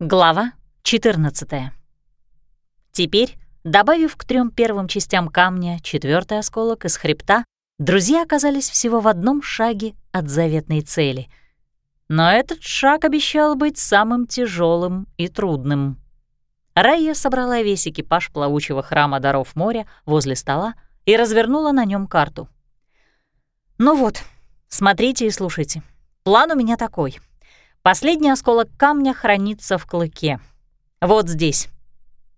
Глава 14. Теперь, добавив к трем первым частям камня четвертый осколок из хребта, друзья оказались всего в одном шаге от заветной цели. Но этот шаг обещал быть самым тяжелым и трудным. Райя собрала весь экипаж плавучего храма даров моря возле стола и развернула на нем карту. «Ну вот, смотрите и слушайте. План у меня такой — Последний осколок камня хранится в клыке. Вот здесь.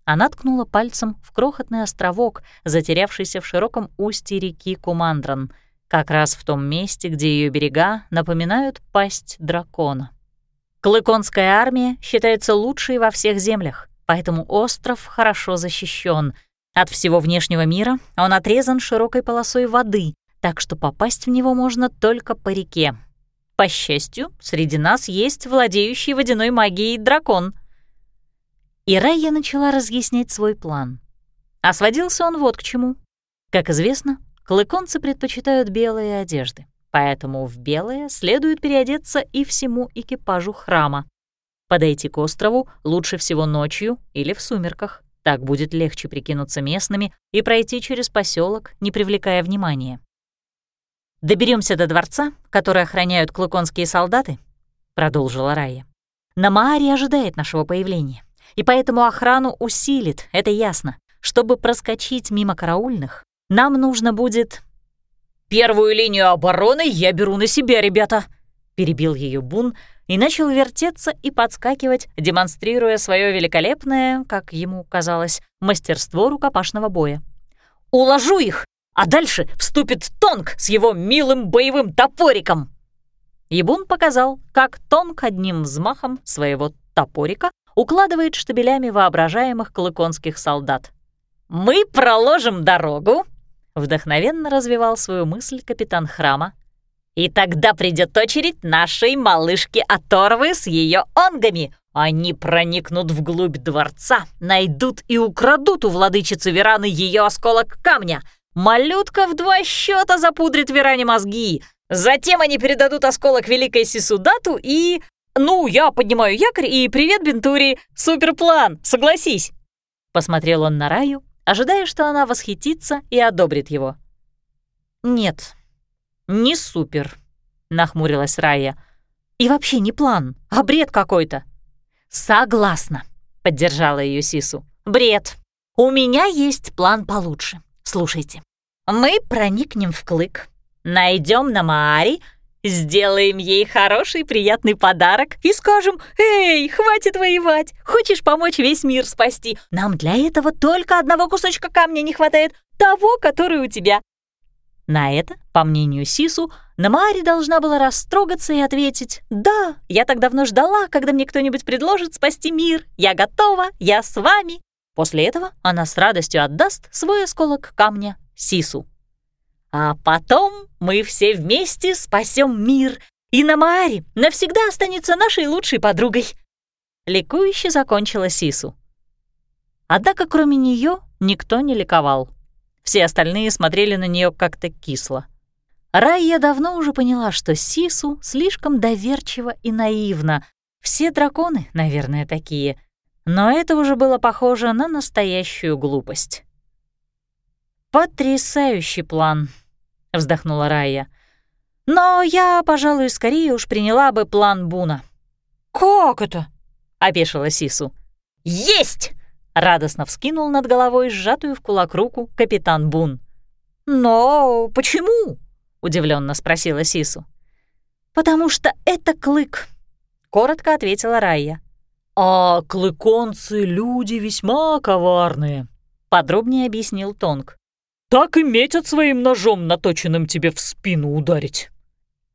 Она ткнула пальцем в крохотный островок, затерявшийся в широком устье реки Кумандран, как раз в том месте, где ее берега напоминают пасть дракона. Клыконская армия считается лучшей во всех землях, поэтому остров хорошо защищен. От всего внешнего мира он отрезан широкой полосой воды, так что попасть в него можно только по реке, по счастью, среди нас есть владеющий водяной магией дракон. И Райя начала разъяснять свой план. А сводился он вот к чему. Как известно, клыконцы предпочитают белые одежды, поэтому в белое следует переодеться и всему экипажу храма. Подойти к острову лучше всего ночью или в сумерках. Так будет легче прикинуться местными и пройти через поселок, не привлекая внимания. Доберемся до дворца, который охраняют клыконские солдаты, продолжила Рая. На Мааре ожидает нашего появления, и поэтому охрану усилит, это ясно. Чтобы проскочить мимо караульных, нам нужно будет... «Первую линию обороны я беру на себя, ребята!» — перебил ее Бун и начал вертеться и подскакивать, демонстрируя свое великолепное, как ему казалось, мастерство рукопашного боя. «Уложу их! А дальше вступит Тонг с его милым боевым топориком. Ебун показал, как Тонг одним взмахом своего топорика укладывает штабелями воображаемых клыконских солдат. «Мы проложим дорогу», — вдохновенно развивал свою мысль капитан храма. «И тогда придет очередь нашей малышки Оторвы с ее онгами. Они проникнут вглубь дворца, найдут и украдут у владычицы Вераны ее осколок камня, Малютка в два счета запудрит Веране мозги. Затем они передадут осколок Великой Сисудату и... Ну, я поднимаю якорь и привет, Бентури. Суперплан, согласись. Посмотрел он на Раю, ожидая, что она восхитится и одобрит его. «Нет, не супер», — нахмурилась Рая. «И вообще не план, а бред какой-то». «Согласна», — поддержала ее Сису. «Бред. У меня есть план получше. Слушайте, мы проникнем в клык, найдем на Маари, сделаем ей хороший приятный подарок и скажем «Эй, хватит воевать! Хочешь помочь весь мир спасти? Нам для этого только одного кусочка камня не хватает, того, который у тебя». На это, по мнению Сису, Намаари должна была растрогаться и ответить «Да, я так давно ждала, когда мне кто-нибудь предложит спасти мир. Я готова, я с вами». После этого она с радостью отдаст свой осколок камня Сису. А потом мы все вместе спасем мир, и Намаари навсегда останется нашей лучшей подругой. Ликующе закончила Сису. Однако кроме нее никто не ликовал. Все остальные смотрели на нее как-то кисло. Райя давно уже поняла, что Сису слишком доверчива и наивна. Все драконы, наверное, такие — но это уже было похоже на настоящую глупость. «Потрясающий план», — вздохнула Рая. «Но я, пожалуй, скорее уж приняла бы план Буна». «Как это?» — опешила Сису. «Есть!» — радостно вскинул над головой сжатую в кулак руку капитан Бун. «Но почему?» — удивленно спросила Сису. «Потому что это клык», — коротко ответила Райя. «А клыконцы — люди весьма коварные», — подробнее объяснил Тонг. «Так и метят своим ножом, наточенным тебе в спину, ударить».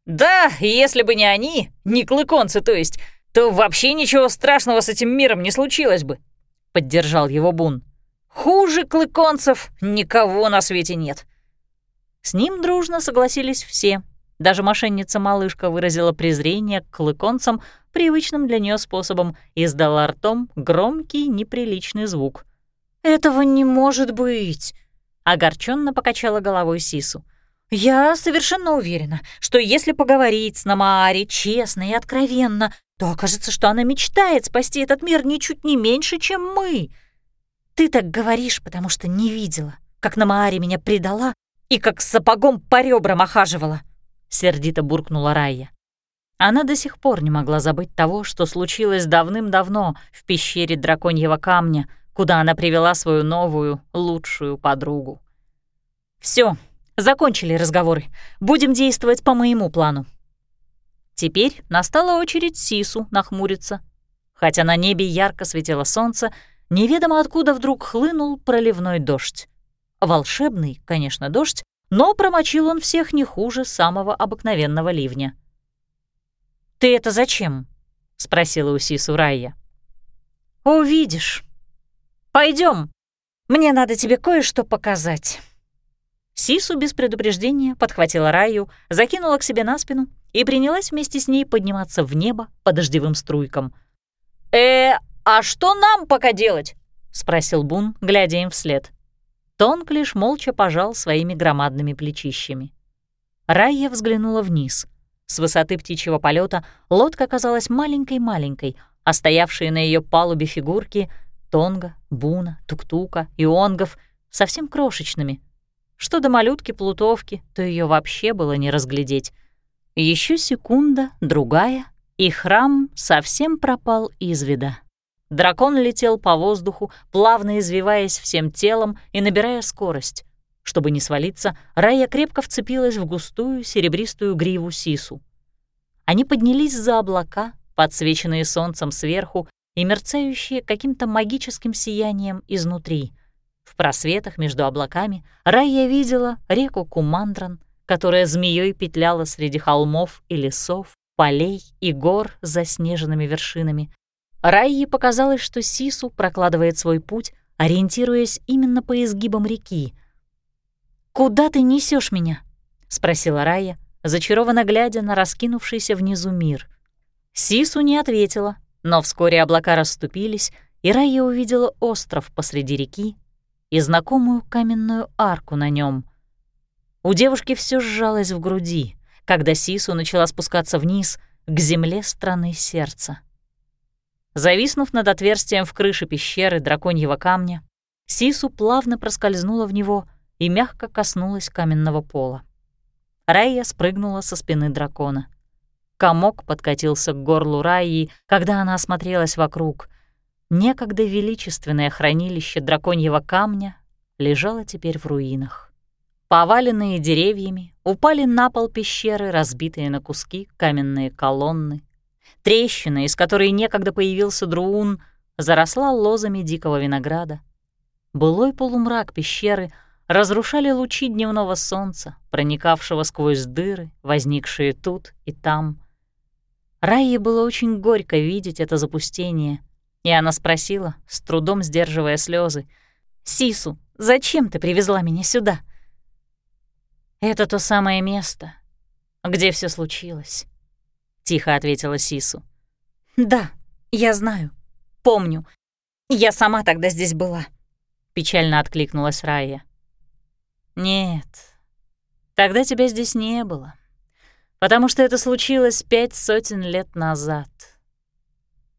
«Да, если бы не они, не клыконцы, то есть, то вообще ничего страшного с этим миром не случилось бы», — поддержал его Бун. «Хуже клыконцев никого на свете нет». С ним дружно согласились все. Даже мошенница-малышка выразила презрение к клыконцам привычным для нее способом издала ртом громкий неприличный звук. «Этого не может быть!» — огорченно покачала головой Сису. «Я совершенно уверена, что если поговорить с Намаари честно и откровенно, то окажется, что она мечтает спасти этот мир ничуть не меньше, чем мы. Ты так говоришь, потому что не видела, как на Мааре меня предала и как сапогом по ребрам охаживала», — сердито буркнула Райя. Она до сих пор не могла забыть того, что случилось давным-давно в пещере драконьего камня, куда она привела свою новую, лучшую подругу. Все, закончили разговоры. Будем действовать по моему плану. Теперь настала очередь Сису нахмуриться. Хотя на небе ярко светило солнце, неведомо откуда вдруг хлынул проливной дождь. Волшебный, конечно, дождь, но промочил он всех не хуже самого обыкновенного ливня. «Ты это зачем?» — спросила у Сису Райя. «Увидишь. Пойдем. Мне надо тебе кое-что показать». Сису без предупреждения подхватила Раю, закинула к себе на спину и принялась вместе с ней подниматься в небо по дождевым струйкам. «Э, а что нам пока делать?» — спросил Бун, глядя им вслед. Тонк лишь молча пожал своими громадными плечищами. Райя взглянула вниз. С высоты птичьего полета лодка казалась маленькой-маленькой, а стоявшие на ее палубе фигурки — Тонга, Буна, Туктука и Онгов — совсем крошечными. Что до малютки-плутовки, то ее вообще было не разглядеть. Еще секунда, другая, и храм совсем пропал из вида. Дракон летел по воздуху, плавно извиваясь всем телом и набирая скорость. Чтобы не свалиться, Рая крепко вцепилась в густую серебристую гриву Сису. Они поднялись за облака, подсвеченные солнцем сверху и мерцающие каким-то магическим сиянием изнутри. В просветах между облаками Рая видела реку Кумандран, которая змеей петляла среди холмов и лесов, полей и гор с заснеженными вершинами. Райе показалось, что Сису прокладывает свой путь, ориентируясь именно по изгибам реки. «Куда ты несешь меня?» — спросила Рая, зачарованно глядя на раскинувшийся внизу мир. Сису не ответила, но вскоре облака расступились, и Рая увидела остров посреди реки и знакомую каменную арку на нем — у девушки все сжалось в груди, когда Сису начала спускаться вниз к земле страны сердца. Зависнув над отверстием в крыше пещеры драконьего камня, Сису плавно проскользнула в него и мягко коснулась каменного пола. Райя спрыгнула со спины дракона. Комок подкатился к горлу Раи, когда она осмотрелась вокруг. Некогда величественное хранилище драконьего камня лежало теперь в руинах. Поваленные деревьями, упали на пол пещеры, разбитые на куски каменные колонны. Трещина, из которой некогда появился Друун, заросла лозами дикого винограда. Былой полумрак пещеры разрушали лучи дневного солнца, проникавшего сквозь дыры, возникшие тут и там. Райе было очень горько видеть это запустение, и она спросила, с трудом сдерживая слезы, «Сису, зачем ты привезла меня сюда?» «Это то самое место, где все случилось», — тихо ответила Сису. «Да, я знаю, помню. Я сама тогда здесь была», — печально откликнулась Рая. «Нет, тогда тебя здесь не было, потому что это случилось пять сотен лет назад».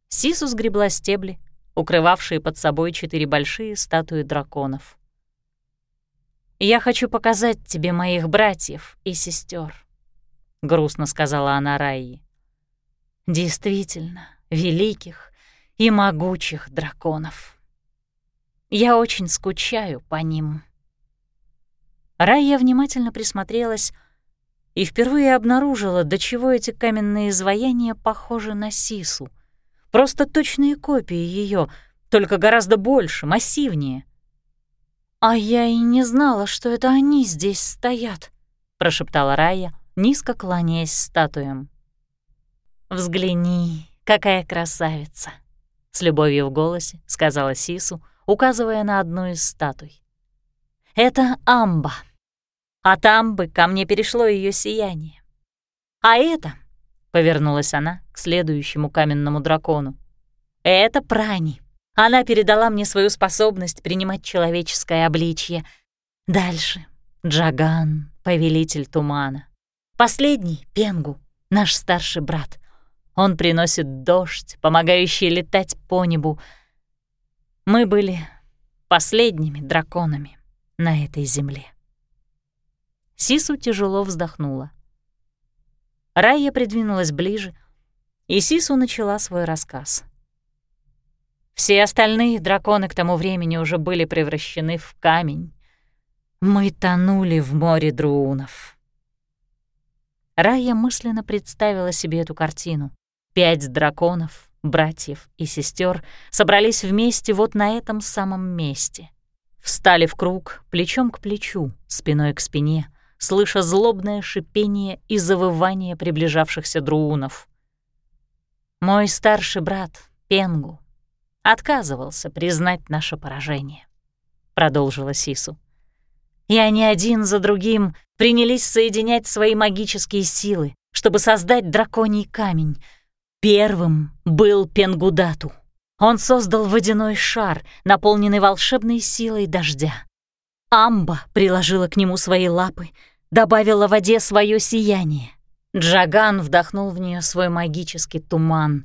Сису сгребла стебли, укрывавшие под собой четыре большие статуи драконов. «Я хочу показать тебе моих братьев и сестер, грустно сказала она Раи. «Действительно, великих и могучих драконов. Я очень скучаю по ним». Райя внимательно присмотрелась и впервые обнаружила, до чего эти каменные изваяния похожи на Сису. Просто точные копии ее, только гораздо больше, массивнее — «А я и не знала, что это они здесь стоят», — прошептала Рая, низко кланяясь статуям. «Взгляни, какая красавица!» — с любовью в голосе сказала Сису, указывая на одну из статуй. «Это Амба. От Амбы ко мне перешло ее сияние. А это...» — повернулась она к следующему каменному дракону. «Это Прани. Она передала мне свою способность принимать человеческое обличье. Дальше — Джаган, повелитель тумана. Последний — Пенгу, наш старший брат. Он приносит дождь, помогающий летать по небу. Мы были последними драконами на этой земле. Сису тяжело вздохнула. Рая придвинулась ближе, и Сису начала свой рассказ. Все остальные драконы к тому времени уже были превращены в камень. Мы тонули в море друунов. Рая мысленно представила себе эту картину. Пять драконов, братьев и сестер собрались вместе вот на этом самом месте. Встали в круг, плечом к плечу, спиной к спине, слыша злобное шипение и завывание приближавшихся друунов. Мой старший брат, Пенгу, отказывался признать наше поражение, — продолжила Сису. И они один за другим принялись соединять свои магические силы, чтобы создать драконий камень. Первым был Пенгудату. Он создал водяной шар, наполненный волшебной силой дождя. Амба приложила к нему свои лапы, добавила воде свое сияние. Джаган вдохнул в нее свой магический туман.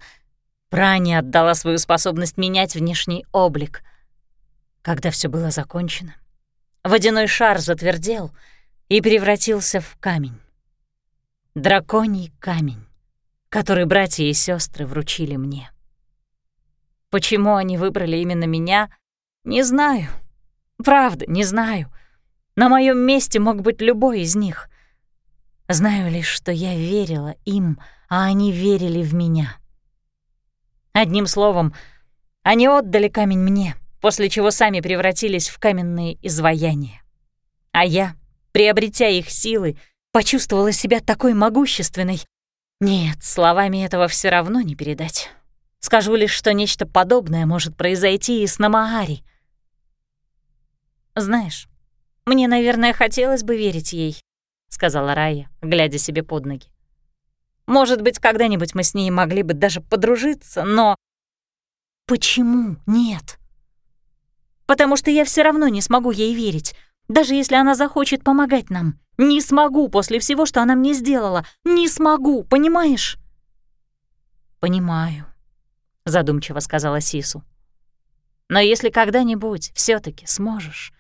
Прани отдала свою способность менять внешний облик. Когда все было закончено, водяной шар затвердел и превратился в камень. Драконий камень, который братья и сестры вручили мне. Почему они выбрали именно меня, не знаю. Правда, не знаю. На моем месте мог быть любой из них. Знаю лишь, что я верила им, а они верили в меня. Одним словом, они отдали камень мне, после чего сами превратились в каменные изваяния. А я, приобретя их силы, почувствовала себя такой могущественной. Нет, словами этого все равно не передать. Скажу лишь, что нечто подобное может произойти и с Намаари. «Знаешь, мне, наверное, хотелось бы верить ей», — сказала Рая, глядя себе под ноги. «Может быть, когда-нибудь мы с ней могли бы даже подружиться, но...» «Почему нет?» «Потому что я все равно не смогу ей верить, даже если она захочет помогать нам. Не смогу после всего, что она мне сделала. Не смогу, понимаешь?» «Понимаю», — задумчиво сказала Сису. «Но если когда-нибудь все таки сможешь,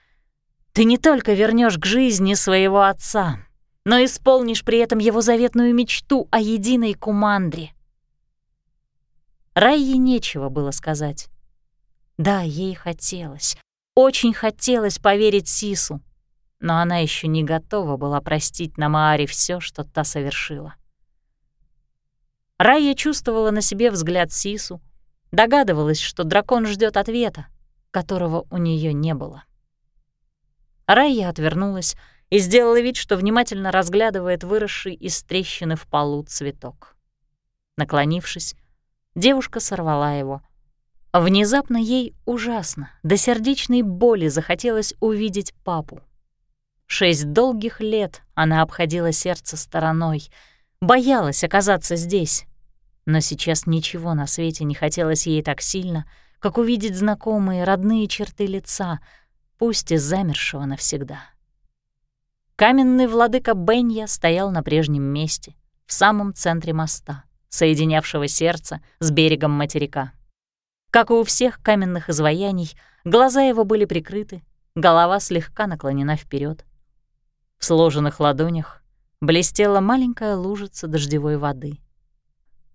ты не только вернешь к жизни своего отца, но исполнишь при этом его заветную мечту о единой кумандре». Райе нечего было сказать. Да, ей хотелось, очень хотелось поверить Сису, но она еще не готова была простить Намааре все, что та совершила. Райя чувствовала на себе взгляд Сису, Догадывалась, что дракон ждет ответа, которого у нее не было. Райя отвернулась и сделала вид, что внимательно разглядывает выросший из трещины в полу цветок. Наклонившись, девушка сорвала его. Внезапно ей ужасно, до сердечной боли захотелось увидеть папу. Шесть долгих лет она обходила сердце стороной, боялась оказаться здесь, но сейчас ничего на свете не хотелось ей так сильно, как увидеть знакомые родные черты лица, пусть и замершего навсегда. Каменный владыка Бенья стоял на прежнем месте, в самом центре моста, соединявшего сердце с берегом материка. Как и у всех каменных изваяний, глаза его были прикрыты, голова слегка наклонена вперед. В сложенных ладонях блестела маленькая лужица дождевой воды —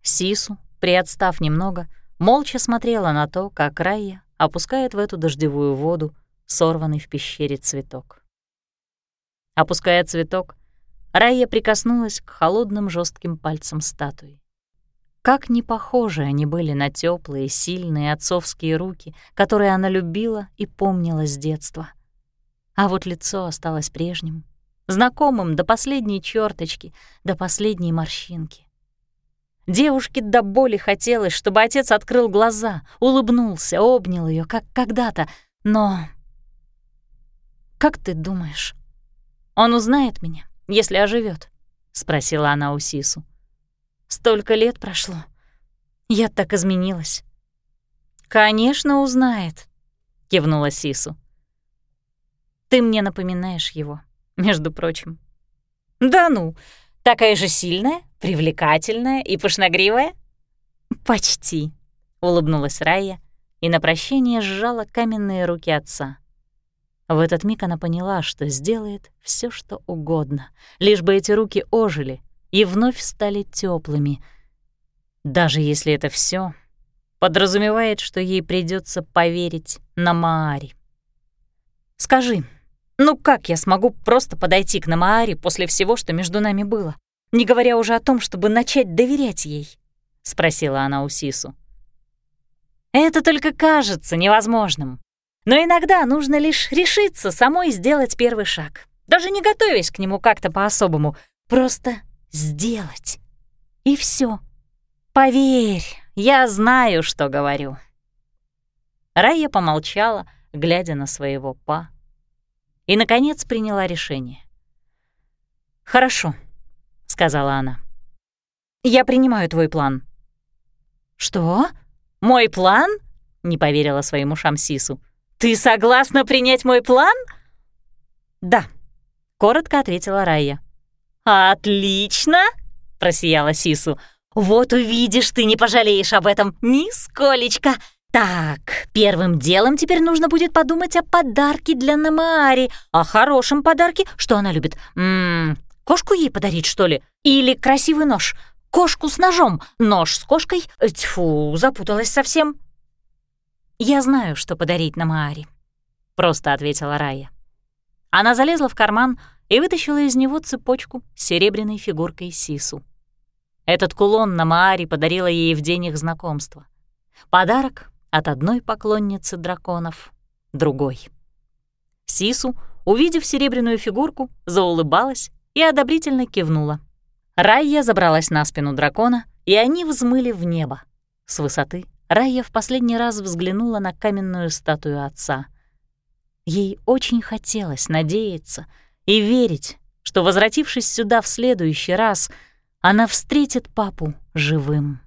Сису, приотстав немного, молча смотрела на то, как Райя опускает в эту дождевую воду сорванный в пещере цветок. Опуская цветок, Райя прикоснулась к холодным жестким пальцам статуи. Как не похожи они были на теплые, сильные отцовские руки, которые она любила и помнила с детства. А вот лицо осталось прежним, знакомым до последней черточки, до последней морщинки. Девушке до боли хотелось, чтобы отец открыл глаза, улыбнулся, обнял ее, как когда-то, но... «Как ты думаешь, он узнает меня, если оживет? спросила она у Сису. «Столько лет прошло. Я так изменилась». «Конечно, узнает», — кивнула Сису. «Ты мне напоминаешь его, между прочим». «Да ну, такая же сильная, привлекательная и пышногривая?» «Почти», — улыбнулась Рая и на прощание сжала каменные руки отца. В этот миг она поняла, что сделает все, что угодно, лишь бы эти руки ожили и вновь стали теплыми, даже если это все подразумевает, что ей придется поверить на Маари. «Скажи, ну как я смогу просто подойти к Намаари после всего, что между нами было, не говоря уже о том, чтобы начать доверять ей?» — спросила она у Сису. «Это только кажется невозможным. Но иногда нужно лишь решиться самой сделать первый шаг, даже не готовясь к нему как-то по-особому, просто сделать. И все. Поверь, я знаю, что говорю». Рая помолчала, глядя на своего па, и, наконец, приняла решение. «Хорошо», — сказала она. «Я принимаю твой план». «Что? Мой план?» — не поверила своему ушам Сису. «Ты согласна принять мой план?» «Да», — коротко ответила Райя. «Отлично!» — просияла Сису. «Вот увидишь, ты не пожалеешь об этом нисколечко. Так, первым делом теперь нужно будет подумать о подарке для Намаари, о хорошем подарке, что она любит. Ммм, кошку ей подарить, что ли? Или красивый нож? Кошку с ножом, нож с кошкой? Тьфу, запуталась совсем». «Я знаю, что подарить Намаари», — просто ответила Рая. Она залезла в карман и вытащила из него цепочку с серебряной фигуркой Сису. Этот кулон Намаари подарила ей в день их знакомства. Подарок от одной поклонницы драконов другой. Сису, увидев серебряную фигурку, заулыбалась и одобрительно кивнула. Райя забралась на спину дракона, и они взмыли в небо. С высоты Райя в последний раз взглянула на каменную статую отца. Ей очень хотелось надеяться и верить, что, возвратившись сюда в следующий раз, она встретит папу живым.